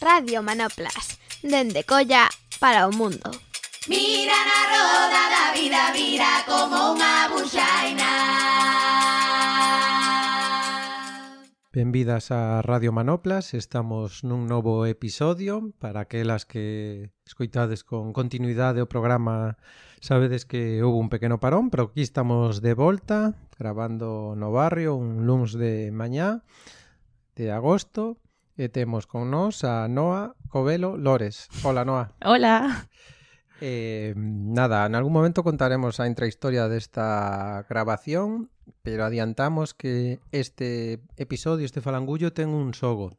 Radio Manoplas, dende Colla para o mundo. Mira na roda da vida, vira como unha buxaina. Benvidas a Radio Manoplas, estamos nun novo episodio para aquelas que escoitades con continuidade o programa sabedes que houve un pequeno parón, pero aquí estamos de volta grabando no barrio un luns de mañá de agosto E temos con nós a Noa Covelo Lores. Hola, Noa. Hola. Eh, nada, en algún momento contaremos a intrahistoria desta grabación, pero adiantamos que este episodio, este falangullo, ten un xogo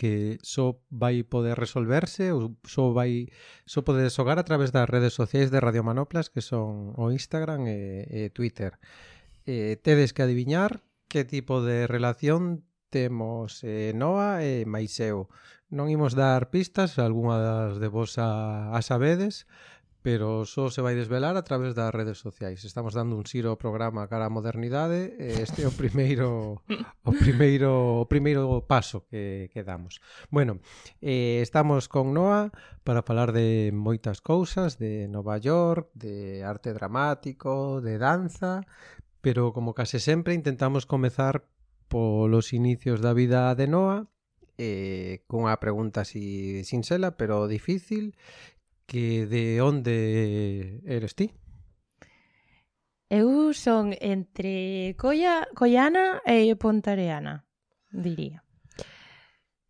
que só vai poder resolverse ou só vai só poder xogar a través das redes sociais de Radio Manoplas que son o Instagram e, e Twitter. Eh, tedes que adiviñar que tipo de relación temos eh, Noa e Maiseo. Non imos dar pistas, algunha das de vos a, a sabedes, pero só se vai desvelar a través das redes sociais. Estamos dando un xiro ao programa cara á modernidade e este é o primeiro o primeiro o primeiro paso que, que damos. Bueno, eh, estamos con Noa para falar de moitas cousas, de Nova York, de arte dramático, de danza, pero como case sempre intentamos comezar polos inicios da vida de Noa eh, cunha pregunta así sinxela pero difícil que de onde eres ti? Eu son entre colla, collana e pontareana, diría.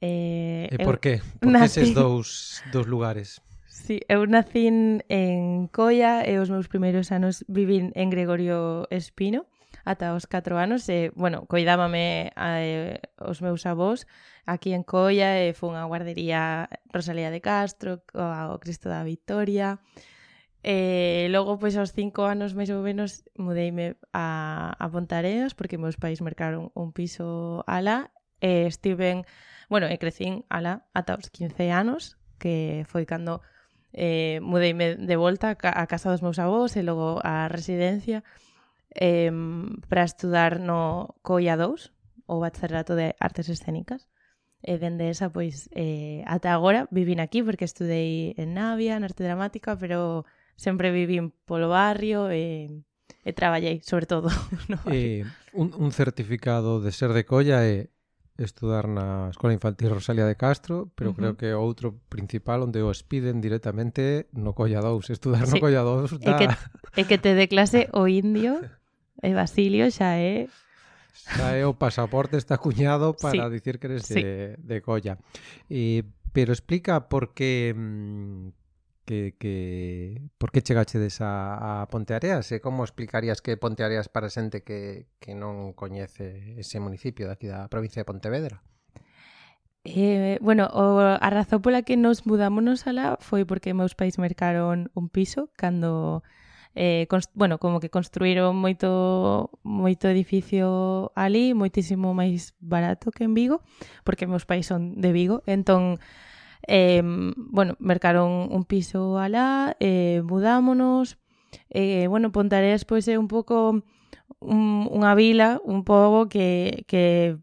Eh, e por eu... que? Por nací... que eses dous, dous lugares? Sí, eu nacín en Colla e os meus primeiros anos vivín en Gregorio Espino ata os 4 anos e, bueno, coidábame a, eh, os meus avós aquí en Colla e fun a guardería Rosalía de Castro, ao Cristo da Victoria. E logo, pois, aos 5 anos máis ou menos, mudeime a, a Pontareas porque meus pais mercaron un piso alá e estiven, bueno, e crecín alá ata os 15 anos, que foi cando eh, mudeime de volta a casa dos meus avós e logo a residencia. E eh, para estudar no COIA 2, o Bacharelato de Artes Escénicas. E dende esa, pois, eh, ata agora vivín aquí porque estudei en Navia, en arte dramática, pero sempre vivín polo barrio e, e traballei, sobre todo. No eh, un, un certificado de ser de colla é estudar na Escola Infantil Rosalia de Castro, pero uh -huh. creo que outro principal onde o expiden directamente no Colla 2, estudar sí. no Colla 2 da... É que, é que te dé clase o indio, e Basilio xa é... Xa é o pasaporte está cuñado para sí. dicir que eres sí. de, de Colla. E, pero explica por que mm, que, que por que chegachedes a, a Ponteareas e como explicarías que Ponteareas para xente que, que non coñece ese municipio daqui da provincia de Pontevedra? Eh, bueno, o, a razón pola que nos mudámonos alá foi porque meus pais mercaron un piso cando eh, bueno, como que construíron moito moito edificio ali, moitísimo máis barato que en Vigo, porque meus pais son de Vigo, entón Eh, bueno, mercaron un piso alá, eh, mudámonos. Eh, bueno, Pontareas pois é un pouco un, unha vila, un pobo que, que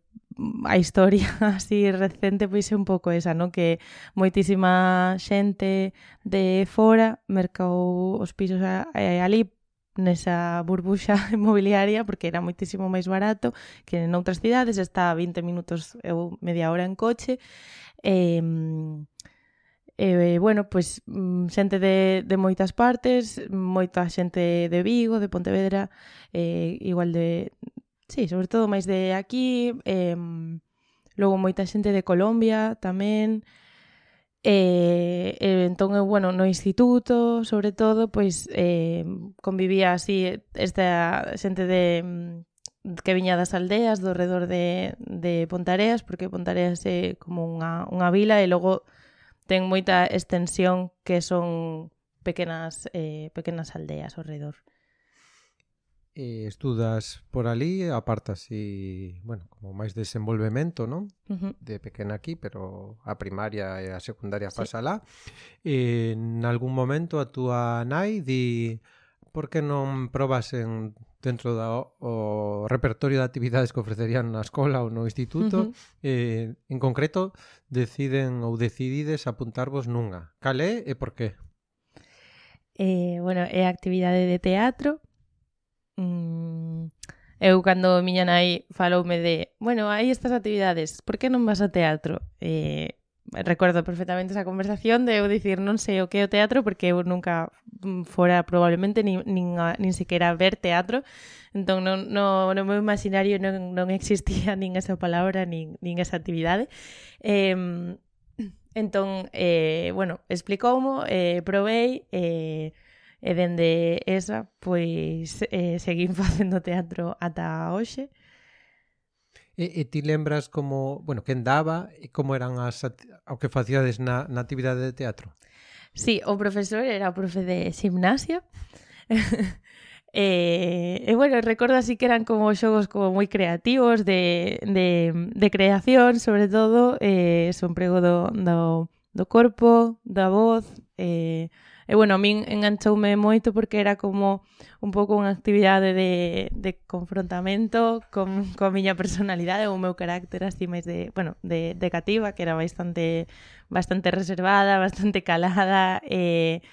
a historia así recente pois é un pouco esa, non? Que moitísima xente de fora mercou os pisos a, a, ali nesa burbuxa inmobiliaria porque era moitísimo máis barato que en outras cidades, está a 20 minutos ou media hora en coche. E, e bueno, pois xente de, de moitas partes, moita xente de Vigo, de Pontevedra, eh, igual de... Sí, sobre todo máis de aquí, eh, logo moita xente de Colombia tamén, E, e entón eu, bueno, no instituto, sobre todo, pois eh, convivía así esta xente de mm, que viña das aldeas do redor de, de Pontareas, porque Pontareas é como unha, unha vila e logo ten moita extensión que son pequenas eh, pequenas aldeas ao redor e estudas por ali, apartas e, bueno, como máis desenvolvemento, non? Uh -huh. De pequena aquí, pero a primaria e a secundaria sí. pasa lá. E algún momento a túa nai di por que non probas en dentro da o repertorio de actividades que ofrecerían na escola ou no instituto, uh -huh. eh, en concreto deciden ou decidides apuntarvos nunha. Cal é e por qué? Eh, bueno, é actividade de teatro, Mm, eu cando miña nai faloume de, bueno, hai estas actividades, por que non vas a teatro? Eh, recuerdo perfectamente esa conversación de eu dicir non sei o que é o teatro porque eu nunca fora probablemente nin, nin, a, nin sequera ver teatro entón non, non, no meu imaginario non, non existía nin esa palabra nin, nin esa actividade eh, entón eh, bueno, explicoumo eh, provei eh, E dende esa, pois, eh, seguín facendo teatro ata hoxe. E, e ti lembras como, bueno, quen daba e como eran as o que facíades na, na actividade de teatro? Sí, o profesor era o profe de gimnasia. E, eh, bueno, recordo así que eran como xogos como moi creativos de, de, de creación, sobre todo, eh, son prego do, do, do corpo, da voz, eh, E bueno, a min enganchoume moito porque era como un pouco unha actividade de, de confrontamento con, con a miña personalidade ou o meu carácter así máis de, bueno, de, de cativa, que era bastante bastante reservada, bastante calada e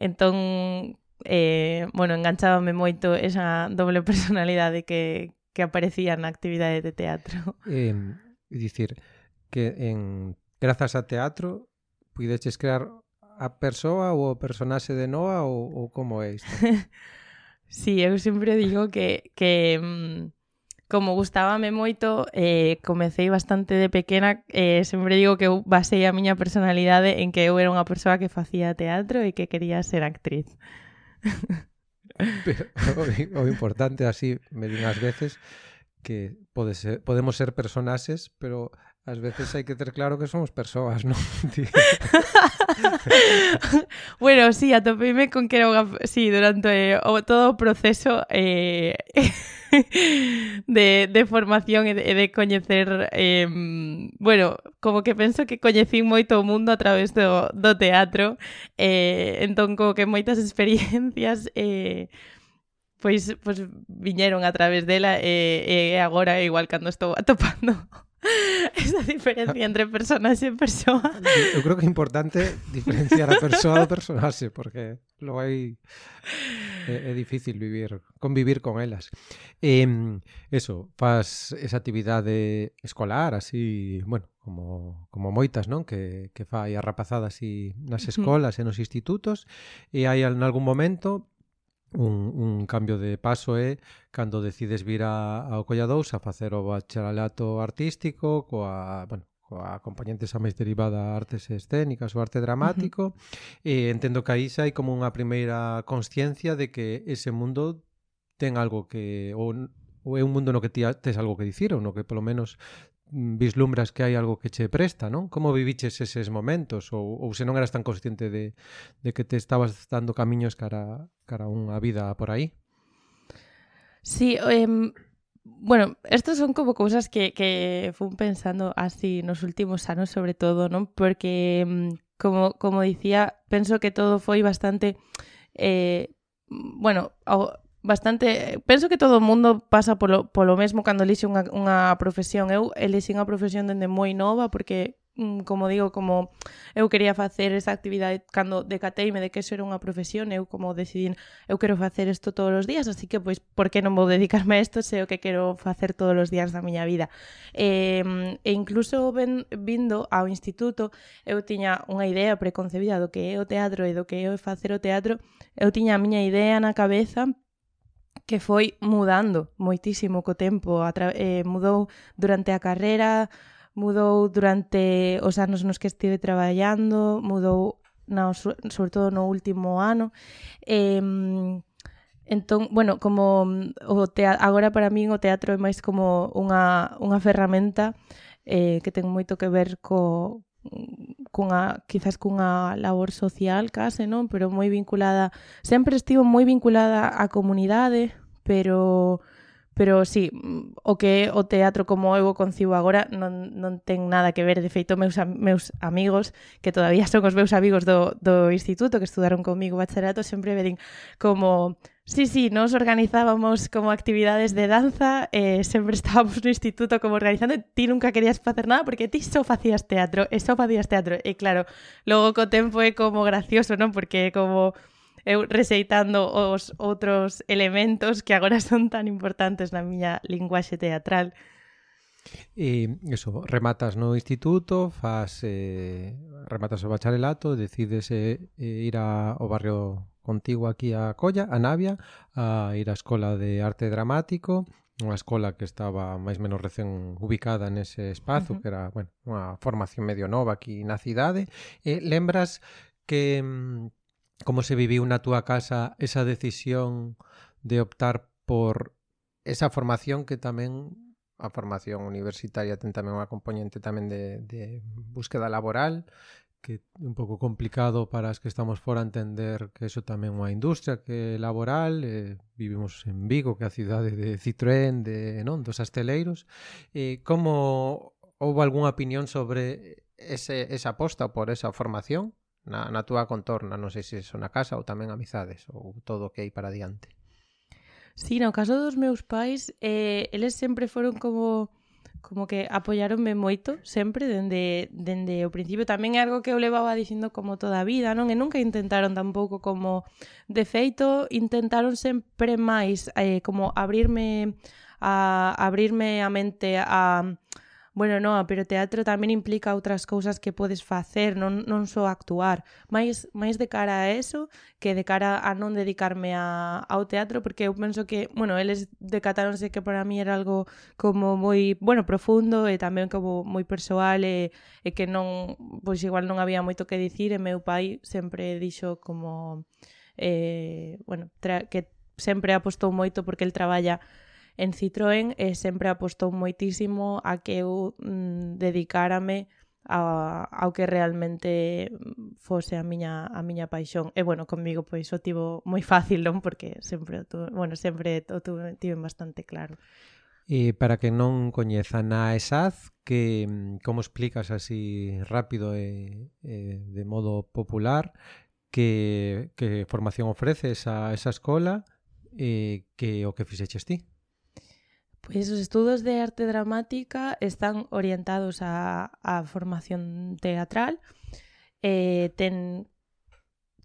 entón eh, bueno, enganchábame moito esa doble personalidade que, que aparecía na actividade de teatro. Eh, dicir, que en grazas a teatro puideches crear a persoa ou o personaxe de Noa ou, ou como é isto? sí, eu sempre digo que, que mm, como gustábame moito, eh, comecei bastante de pequena, eh, sempre digo que eu basei a miña personalidade en que eu era unha persoa que facía teatro e que quería ser actriz. Pero, o, o importante así, me din veces, que pode ser, podemos ser personaxes, pero Ás veces hai que ter claro que somos persoas, non? bueno, sí, atopeime con que era unha... Sí, durante eh, o, todo o proceso eh, de, de formación e de, de coñecer... Eh, bueno, como que penso que coñecín moito o mundo a través do, do teatro. Eh, entón, como que moitas experiencias... Eh, pois, pois viñeron a través dela e, e agora igual cando estou atopando esa diferencia entre personaxe e persoa. Eu creo que é importante diferenciar a persoa do personaxe, porque lo hai é, é difícil vivir, convivir con elas. Eh, eso, faz esa actividade escolar, así, bueno, como, como moitas, non? Que, que fai a rapazada así nas escolas uh -huh. e nos institutos, e hai en algún momento un, un cambio de paso é cando decides vir a, ao Colladous a facer o bacharelato artístico coa, bueno, coa componente xa máis derivada a artes escénicas ou arte dramático uh -huh. e entendo que aí xa hai como unha primeira consciencia de que ese mundo ten algo que ou, ou é un mundo no que ti tes algo que dicir ou no que polo menos vislumbras que hai algo que che presta, non? Como viviches eses momentos ou, ou se non eras tan consciente de, de que te estabas dando camiños cara, cara unha vida por aí? Sí, eh, bueno, estas son como cousas que, que fun pensando así nos últimos anos sobre todo, non? Porque, como, como dicía, penso que todo foi bastante... Eh, bueno, bastante... Penso que todo o mundo pasa polo, polo mesmo cando elixe unha, unha profesión. Eu elixe unha profesión dende moi nova porque mm, como digo, como eu quería facer esa actividade cando decateime de que eso era unha profesión, eu como decidín, eu quero facer isto todos os días, así que pois por que non vou dedicarme a isto se o que quero facer todos os días da miña vida. Eh, e incluso ben, vindo ao instituto, eu tiña unha idea preconcebida do que é o teatro e do que é facer o teatro, eu tiña a miña idea na cabeza, que foi mudando moitísimo co tempo. Eh, mudou durante a carreira, mudou durante os anos nos que estive traballando, mudou na, sobre todo no último ano. Eh, entón, bueno, como o teatro, agora para min o teatro é máis como unha, unha ferramenta eh, que ten moito que ver co, cunha, quizás cunha labor social case, non? Pero moi vinculada, sempre estivo moi vinculada á comunidade, pero pero sí, o que o teatro como eu o concibo agora non, non ten nada que ver, de feito meus, meus amigos, que todavía son os meus amigos do, do instituto que estudaron comigo bacharato, sempre me din como Sí, sí, nos organizábamos como actividades de danza, eh, sempre estábamos no instituto como organizando, ti nunca querías facer nada porque ti só facías teatro, eh, e só facías teatro, e claro, logo co tempo é como gracioso, non? Porque como eh, eu reseitando os outros elementos que agora son tan importantes na miña linguaxe teatral. E eso, rematas no instituto, fas eh, rematas o bacharelato, decides eh, eh ir a, ao barrio contigo aquí a Colla, a Navia, a ir á Escola de Arte Dramático, unha escola que estaba máis menos recén ubicada nese espazo, uh -huh. que era, bueno, unha formación medio nova aquí na cidade. E lembras que mm, como se viviu na túa casa esa decisión de optar por esa formación que tamén a formación universitaria ten tamén unha componente tamén de, de búsqueda laboral que é un pouco complicado para as que estamos fora entender que eso tamén é unha industria que é laboral, eh, vivimos en Vigo, que é a cidade de Citroën, de, non, dos asteleiros. Eh, como houve algunha opinión sobre ese, esa aposta por esa formación na, na túa contorna? Non sei se son na casa ou tamén amizades ou todo o que hai para diante. Sí, no caso dos meus pais, eh, eles sempre foron como como que apoiaronme moito sempre dende, dende o principio. Tamén é algo que eu levaba dicindo como toda a vida, non? E nunca intentaron tampouco como... De feito, intentaron sempre máis eh, como abrirme a abrirme a mente a Bueno, no, pero teatro tamén implica outras cousas que podes facer, non, non só actuar. Mais, máis de cara a eso que de cara a non dedicarme a, ao teatro, porque eu penso que, bueno, eles decatáronse que para mí era algo como moi, bueno, profundo e tamén como moi persoal e, e que non, pois igual non había moito que dicir e meu pai sempre dixo como, eh, bueno, tra, que sempre apostou moito porque el traballa En Citroën e sempre apostou moitísimo a que eu mm, dedicárame a, ao que realmente fose a miña, a miña paixón. E bueno, comigo pois o tivo moi fácil, non? Porque sempre o tuve, bueno, sempre o tuve, tive bastante claro. E para que non coñezan a ESAZ, que mm, como explicas así rápido e, e de modo popular, que, que formación ofrece esa, esa escola e que o que fixeches ti? Pois os estudos de arte dramática están orientados á a, a formación teatral. Eh, ten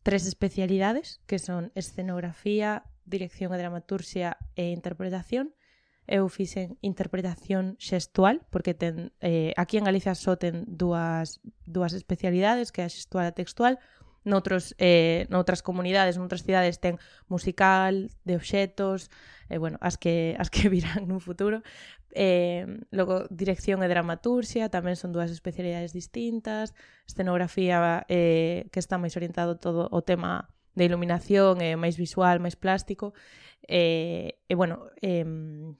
tres especialidades, que son escenografía, dirección e dramaturxia e interpretación. Eu fixen interpretación xestual, porque ten, eh, aquí en Galicia só ten dúas, dúas especialidades, que é a xestual e a textual noutros, eh, noutras comunidades, noutras cidades ten musical, de obxetos, eh, bueno, as que, as que virán nun futuro. Eh, logo, dirección e dramaturxia tamén son dúas especialidades distintas. Escenografía eh, que está máis orientado todo o tema de iluminación e eh, máis visual, máis plástico e, eh, e bueno, eh,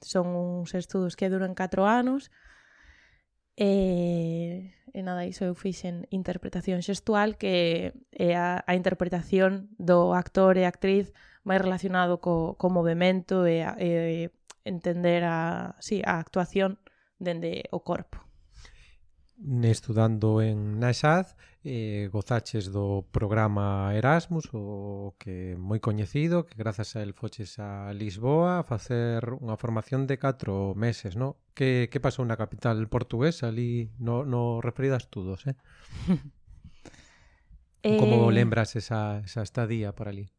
son uns estudos que duran 4 anos E, e nada, iso eu fixen interpretación xestual que é a, a interpretación do actor e actriz máis relacionado co, co movimento e, a, e entender a, sí, a actuación dende o corpo estudando en Naxaz eh, gozaches do programa Erasmus o que moi coñecido que grazas a el foches a Lisboa a facer unha formación de 4 meses no? que, que pasou na capital portuguesa ali no, no referido a estudos eh? eh... como lembras esa, esa estadía por ali?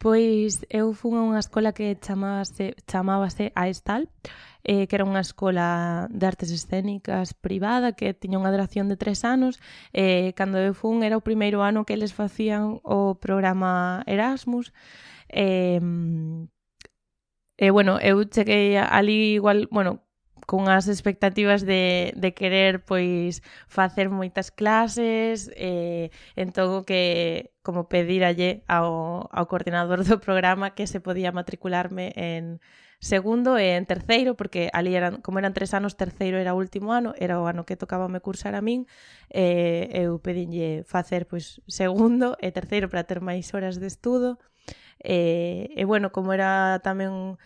Pois eu fun a unha escola que chamábase, chamábase a Estal, eh, que era unha escola de artes escénicas privada que tiña unha duración de tres anos eh, cando eu fun era o primeiro ano que eles facían o programa Erasmus eh, e eh, bueno, eu cheguei ali igual, bueno, con as expectativas de, de querer pois facer moitas clases e eh, entón que como pediralle ao, ao coordinador do programa que se podía matricularme en, segundo e en terceiro, porque ali eran, como eran tres anos, terceiro era o último ano, era o ano que tocaba me cursar a min, e eu pedinlle facer pois, segundo e terceiro para ter máis horas de estudo. E, e bueno, como era tamén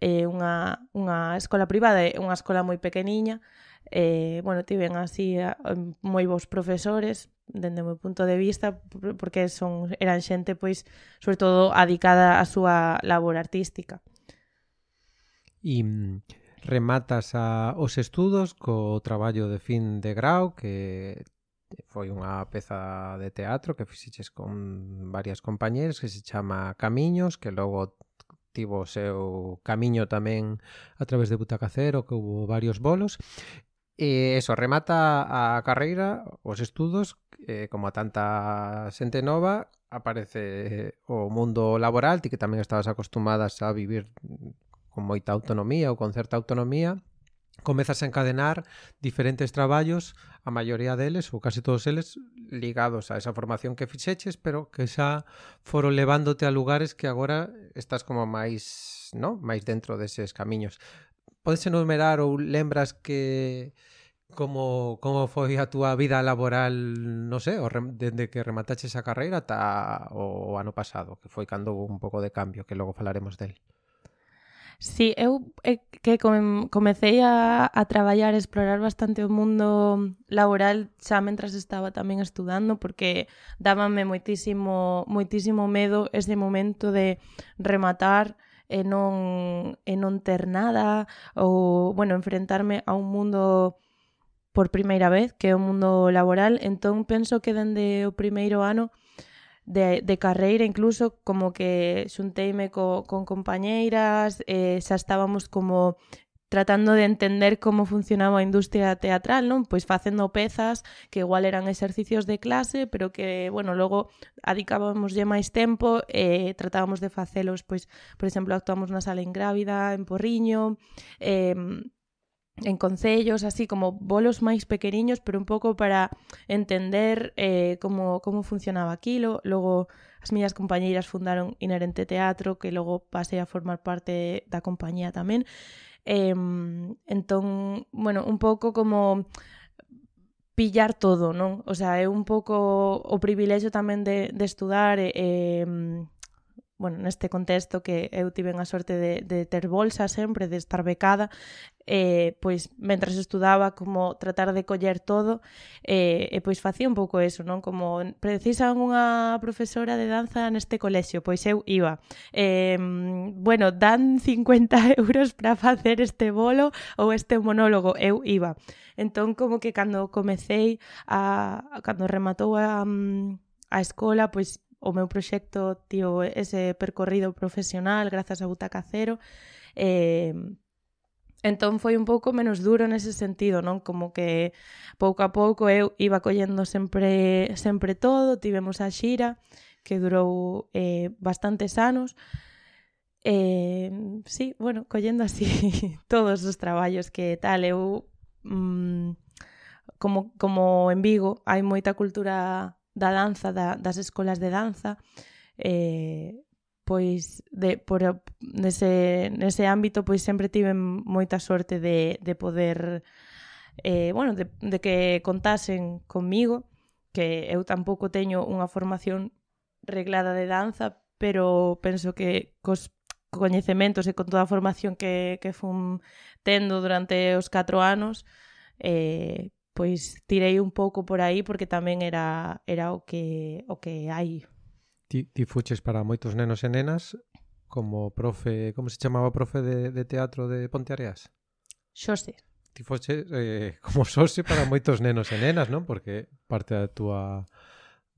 eh, unha, unha escola privada e unha escola moi pequeniña, eh, bueno, tiven así a, moi bons profesores dende o meu punto de vista porque son eran xente pois sobre todo adicada á súa labor artística e mm, rematas a, os estudos co traballo de fin de grau que foi unha peza de teatro que fixiches con varias compañeras que se chama Camiños, que logo tivo o seu camiño tamén a través de Butaca Cero, que houve varios bolos. E eso, remata a carreira, os estudos, eh, como a tanta xente nova, aparece o mundo laboral, ti que tamén estabas acostumadas a vivir con moita autonomía ou con certa autonomía, comezas a encadenar diferentes traballos, a maioría deles ou casi todos eles ligados a esa formación que fixeches, pero que xa foron levándote a lugares que agora estás como máis, no, máis dentro deses camiños. Podes enumerar ou lembras que como como foi a túa vida laboral, non sei, o rem, dende que remataches a carreira ata o ano pasado, que foi cando hubo un pouco de cambio, que logo falaremos del. Sí, eu é que comecei a, a traballar, a explorar bastante o mundo laboral xa mentras estaba tamén estudando porque dábame moitísimo, moitísimo medo ese momento de rematar e non, e non ter nada ou, bueno, enfrentarme a un mundo por primeira vez, que é o mundo laboral. Entón, penso que dende o primeiro ano de, de carreira incluso como que xunteime co, con compañeiras eh, xa estábamos como tratando de entender como funcionaba a industria teatral, non? Pois facendo pezas que igual eran exercicios de clase, pero que, bueno, logo adicábamoslle máis tempo e eh, tratábamos de facelos, pois, por exemplo, actuamos na sala ingrávida, en Porriño, eh, en concellos, así como bolos máis pequeniños, pero un pouco para entender eh, como, como funcionaba aquilo. Logo, as miñas compañeiras fundaron Inherente Teatro, que logo pasei a formar parte da compañía tamén. Eh, entón, bueno, un pouco como pillar todo, non? O sea, é un pouco o privilexio tamén de, de estudar e, eh, bueno, neste contexto que eu tiven a sorte de, de ter bolsa sempre, de estar becada, eh, pois mentras estudaba como tratar de coller todo eh, e pois facía un pouco eso, non? Como precisan unha profesora de danza neste colexio, pois eu iba eh, bueno, dan 50 euros para facer este bolo ou este monólogo, eu iba entón como que cando comecei a, cando rematou a, a escola, pois o meu proxecto tío ese percorrido profesional grazas a Butaca Cero eh, entón foi un pouco menos duro nese sentido non? Como que pouco a pouco eu iba collendo sempre sempre todo tivemos a xira que durou eh, bastantes anos Eh, sí, bueno, collendo así todos os traballos que tal, eu mm, como, como en Vigo hai moita cultura da danza, da, das escolas de danza, eh, pois de, por, nese, nese ámbito pois sempre tive moita sorte de, de poder eh, bueno, de, de que contasen comigo que eu tampouco teño unha formación reglada de danza pero penso que cos coñecementos e con toda a formación que, que fun tendo durante os 4 anos eh, pois tirei un pouco por aí porque tamén era era o que o que hai. Ti, ti fuches para moitos nenos e nenas como profe, como se chamaba profe de, de teatro de Ponteareas? Xose. Ti fuches eh, como xose para moitos nenos e nenas, non? Porque parte da túa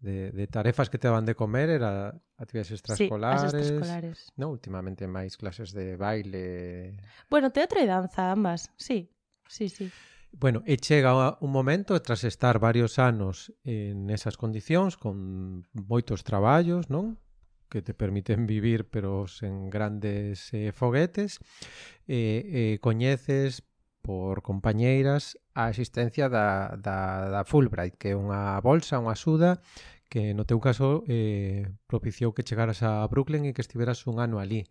de, de tarefas que te daban de comer era actividades extraescolares. Sí, extraescolares. No, últimamente máis clases de baile. Bueno, teatro e danza ambas, sí. Sí, sí. Bueno, e chega un momento tras estar varios anos en esas condicións con moitos traballos, non? que te permiten vivir pero sen grandes eh, foguetes eh, eh, coñeces por compañeiras a existencia da, da, da Fulbright que é unha bolsa, unha suda que no teu caso eh, propiciou que chegaras a Brooklyn e que estiveras un ano ali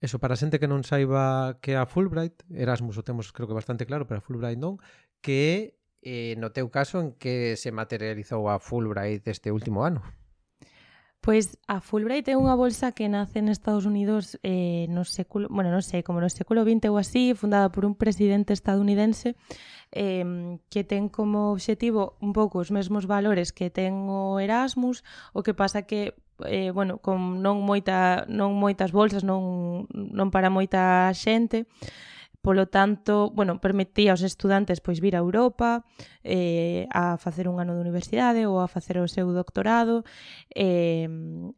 Eso, para a xente que non saiba que é a Fulbright, Erasmus o temos creo que bastante claro, pero a Fulbright non, que é eh, no teu caso en que se materializou a Fulbright este último ano. Pois a Fulbright é unha bolsa que nace en Estados Unidos eh, no século, bueno, non sei, como no século XX ou así, fundada por un presidente estadounidense eh, que ten como obxectivo un pouco os mesmos valores que ten o Erasmus, o que pasa que eh, bueno, con non moita non moitas bolsas, non non para moita xente. Polo tanto, bueno, permitía aos estudantes pois vir a Europa eh, a facer un ano de universidade ou a facer o seu doctorado. Eh,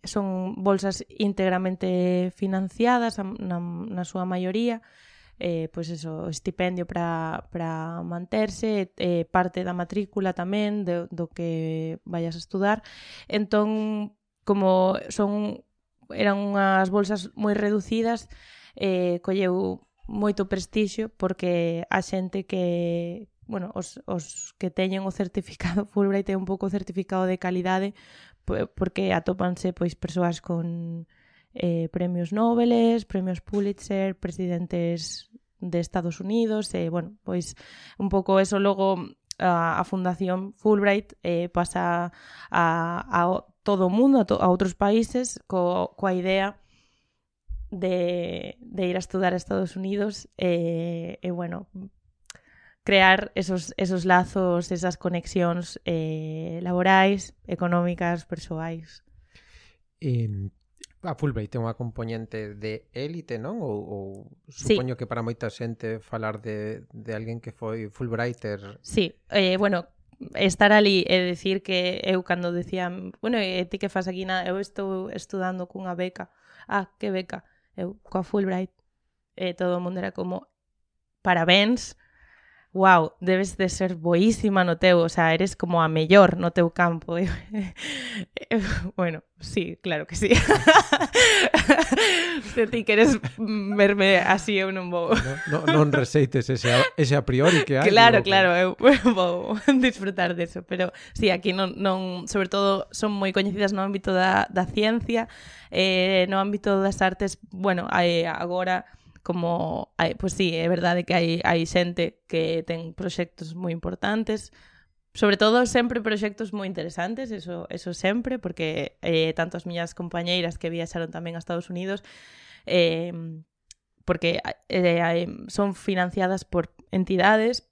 son bolsas íntegramente financiadas na, na súa maioría eh, pois eso, estipendio para manterse, eh, parte da matrícula tamén de, do que vayas a estudar. Entón, como son eran unhas bolsas moi reducidas, eh, colleu moito prestixio porque a xente que, bueno, os, os que teñen o certificado Fulbright é un pouco certificado de calidade porque atópanse pois persoas con eh, premios Nobeles, premios Pulitzer, presidentes de Estados Unidos, e, eh, bueno, pois un pouco eso. Logo a, a Fundación Fulbright eh, pasa a, a todo o mundo, a, to, a outros países, co, coa idea de, de ir a estudar a Estados Unidos e, eh, eh, bueno, crear esos, esos lazos, esas conexións eh, laborais, económicas, persoais. Eh, a Fulbright ten unha componente de élite, non? Ou, ou supoño sí. que para moita xente falar de, de alguén que foi Fulbrighter... Sí, eh, bueno, estar ali e decir que eu cando decían, bueno, e ti que fas aquí nada, eu estou estudando cunha beca. Ah, que beca? Eu coa Fulbright. E todo o mundo era como parabéns, wow, debes de ser boísima no teu, o sea, eres como a mellor no teu campo. bueno, sí, claro que sí. Se ti queres verme así eu non vou. No, no, non receites ese, a, ese a priori que hai. Claro, claro, eu vou disfrutar deso, pero sí, aquí non, non sobre todo son moi coñecidas no ámbito da, da ciencia, eh, no ámbito das artes, bueno, hai agora como hai, pois sí, é verdade que hai, hai xente que ten proxectos moi importantes, sobre todo sempre proxectos moi interesantes, eso, eso sempre, porque eh, tanto as miñas compañeiras que viaxaron tamén a Estados Unidos, eh, porque eh, son financiadas por entidades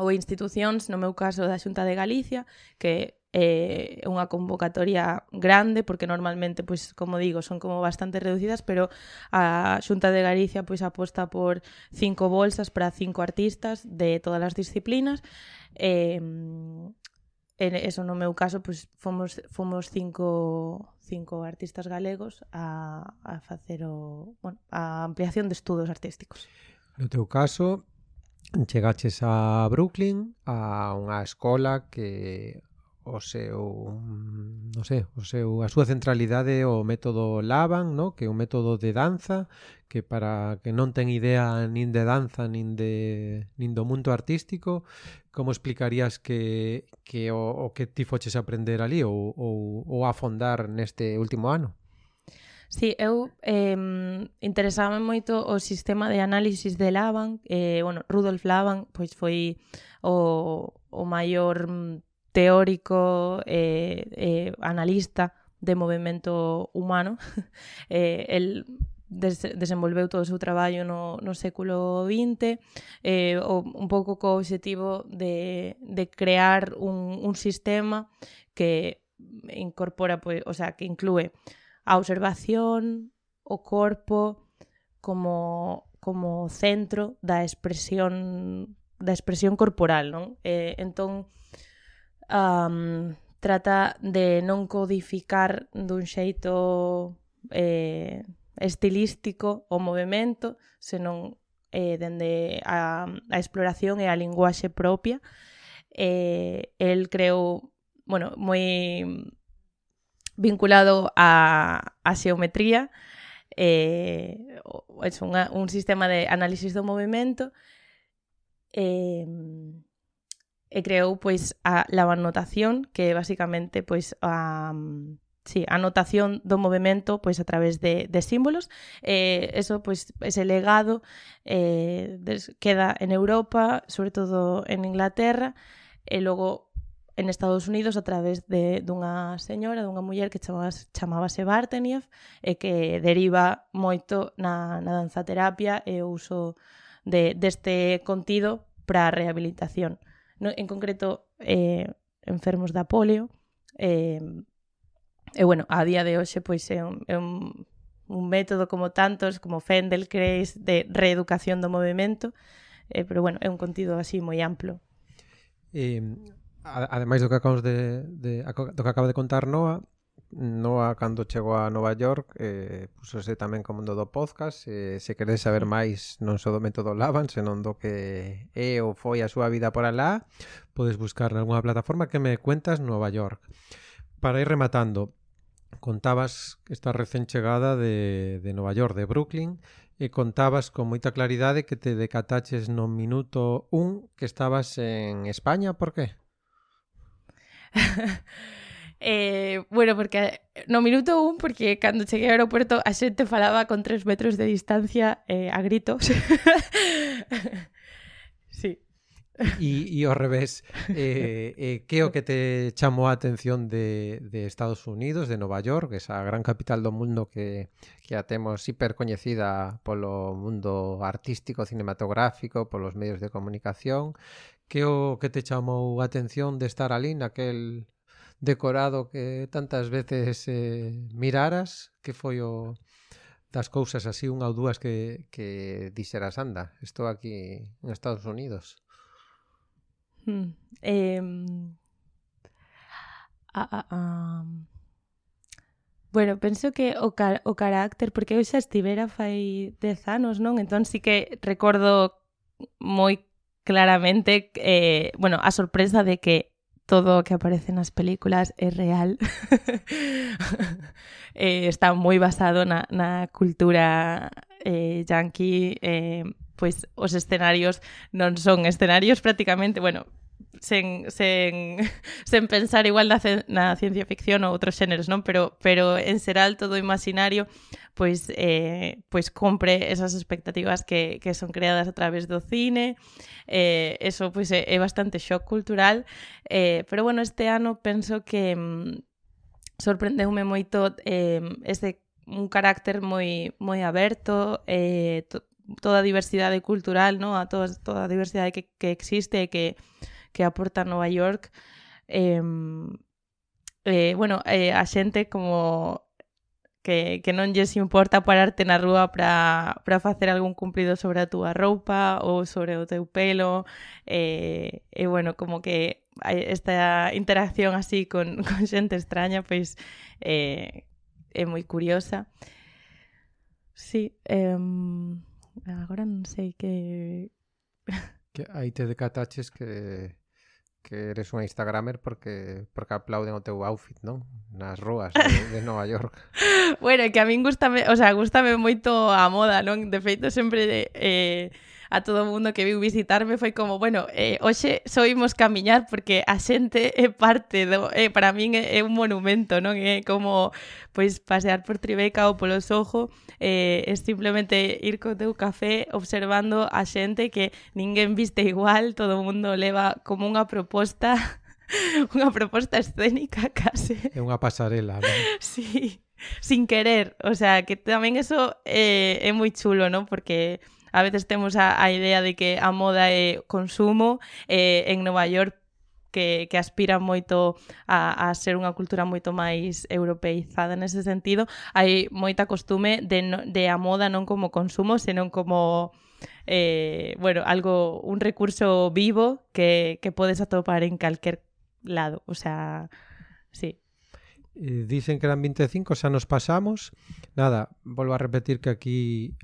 ou institucións, no meu caso da Xunta de Galicia, que é eh, unha convocatoria grande porque normalmente, pois, como digo, son como bastante reducidas, pero a Xunta de Galicia pois aposta por cinco bolsas para cinco artistas de todas as disciplinas. Eh, en eso no meu caso pois fomos fomos cinco cinco artistas galegos a a facer o, bueno, a ampliación de estudos artísticos. No teu caso, chegaches a Brooklyn, a unha escola que o seu mm, non sei, o seu a súa centralidade o método Laban, no? que é un método de danza que para que non ten idea nin de danza nin de nin do mundo artístico, como explicarías que que o, o que ti foches aprender ali ou ou ou afondar neste último ano? Sí, eu eh, interesaba moito o sistema de análisis de Laban, eh, bueno, Rudolf Laban pois foi o, o maior mm, teórico, eh, eh, analista de movimento humano. eh, el des desenvolveu todo o seu traballo no, no século XX eh, o, un pouco co objetivo de, de crear un, un sistema que incorpora, pues, o sea, que inclúe a observación, o corpo como, como centro da expresión da expresión corporal, non? Eh, entón, um, trata de non codificar dun xeito eh, estilístico o movimento, senón eh, dende a, a exploración e a linguaxe propia. Eh, el creou, bueno, moi vinculado a, a xeometría, eh, é unha, un sistema de análisis do movimento, eh, Eh, e creou pois a la labanotación, que é basicamente pois a mm, Sí, a notación do movimento pois a través de, de símbolos eh, eso pois ese legado eh, des, queda en Europa sobre todo en Inglaterra e logo en Estados Unidos a través de dunha señora, dunha muller que chamabas, chamábase Barteniev e que deriva moito na, na danza terapia e o uso de, deste contido para a rehabilitación no, en concreto eh, enfermos da polio. Eh, e bueno, a día de hoxe pois é un, é un, un método como tantos, como Fendel, Crace, de reeducación do movimento, eh, pero bueno, é un contido así moi amplo. Eh, ademais do que acabamos de, de do que acaba de contar Noa, Noa cando chegou a Nova York eh, pusose tamén como mundo do podcast eh, se queredes saber máis non só do método Laban senón do que é ou foi a súa vida por alá podes buscar nalgúna plataforma que me cuentas Nova York para ir rematando contabas esta recén chegada de, de Nova York, de Brooklyn, e contabas con moita claridade que te decataches no minuto 1 que estabas en España, por qué? Eh, bueno, porque eh, no minuto un, porque cando cheguei ao aeropuerto a xente falaba con tres metros de distancia eh, a gritos. sí. E, e ao revés, eh, eh, que o que te chamou a atención de, de Estados Unidos, de Nova York, esa gran capital do mundo que, que a temos hipercoñecida polo mundo artístico, cinematográfico, polos medios de comunicación, que o que te chamou a atención de estar ali naquel decorado que tantas veces eh, miraras que foi o das cousas así unha ou dúas que, que dixeras anda, estou aquí en Estados Unidos hmm. eh, a, a, a... Bueno, penso que o, car o carácter, porque eu xa estivera fai 10 anos, non? Entón sí que recordo moi claramente eh, bueno, a sorpresa de que todo o que aparece nas películas é real. eh, está moi basado na, na cultura eh, yankee, eh, pois os escenarios non son escenarios prácticamente, bueno, sen, sen, sen pensar igual na, na ciencia ficción ou outros xéneros, non? Pero, pero en xeral todo imaginario pois, eh, pois cumpre esas expectativas que, que son creadas a través do cine eh, eso pois, é, é bastante shock cultural eh, pero bueno, este ano penso que mm, sorprendeume moito eh, este un carácter moi moi aberto eh, to, toda a diversidade cultural, ¿no? a toda, toda a diversidade que, que existe e que, que aporta Nova York. Eh, eh, bueno, eh, a xente como que, que non lles importa pararte na rúa para, para facer algún cumplido sobre a túa roupa ou sobre o teu pelo. E, e bueno, como que esta interacción así con, con xente extraña pois eh, é moi curiosa. Sí, eh, agora non sei que... que aí te decataches que que eres unha instagramer porque porque aplauden o teu outfit, non? Nas rúas de, de Nova York. bueno, que a min gustame, o sea, gustame moito a moda, non? De feito sempre eh a todo o mundo que viu visitarme foi como, bueno, eh, hoxe soimos camiñar porque a xente é parte do, eh, para min é, é un monumento, non é como pois pasear por Tribeca ou polo Sojo, eh, é simplemente ir co teu café observando a xente que ninguén viste igual, todo o mundo leva como unha proposta unha proposta escénica case. É unha pasarela, non? Sí, sin querer, o sea, que tamén eso eh, é moi chulo, non? Porque A veces temos a, a idea de que a moda é consumo, eh, en Nova York que, que aspira moito a, a ser unha cultura moito máis europeizada nese sentido, hai moita costume de, no, de a moda non como consumo, senón como eh, bueno, algo, un recurso vivo que, que podes atopar en calquer lado. O sea, sí. Eh, dicen que eran 25, xa nos pasamos. Nada, volvo a repetir que aquí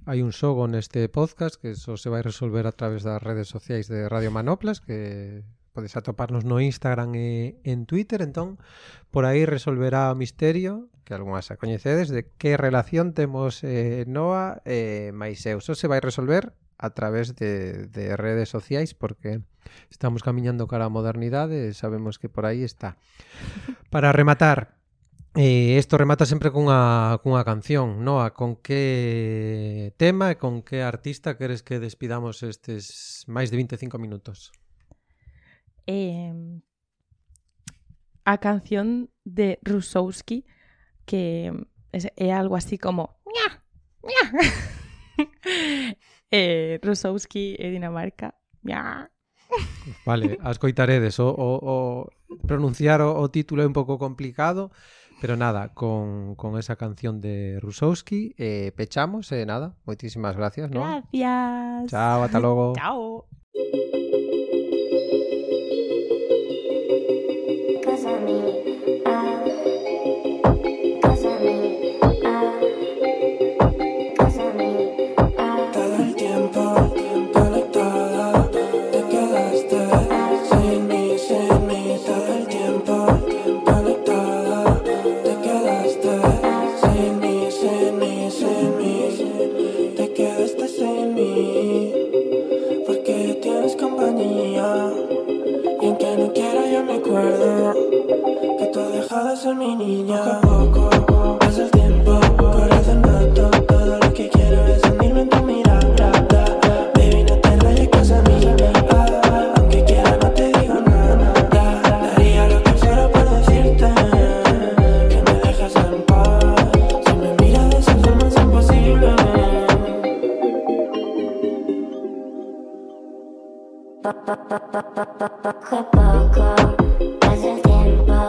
hai un xogo neste podcast que eso se vai resolver a través das redes sociais de Radio Manoplas, que podes atoparnos no Instagram e en Twitter, entón por aí resolverá o misterio que algunhas a coñecedes de que relación temos eh, Noa e eh, Maiseus. Eso se vai resolver a través de, de redes sociais porque estamos camiñando cara a modernidade e sabemos que por aí está. Para rematar, E isto remata sempre cunha, cunha canción, Noa, con que tema e con que artista queres que despidamos estes máis de 25 minutos? Eh, a canción de Rusowski que é, é algo así como ¡Nya! ¡Nya! eh, Rusowski é Dinamarca ¡Nya! Vale, a coitaredes o, o, o pronunciar o, o título é un pouco complicado Pero nada, con, con esa canción de Rusowski eh, pechamos eh, nada, moitísimas gracias, ¿no? Gracias. Chao, ata logo. Chao. Poco a poco pasa el tiempo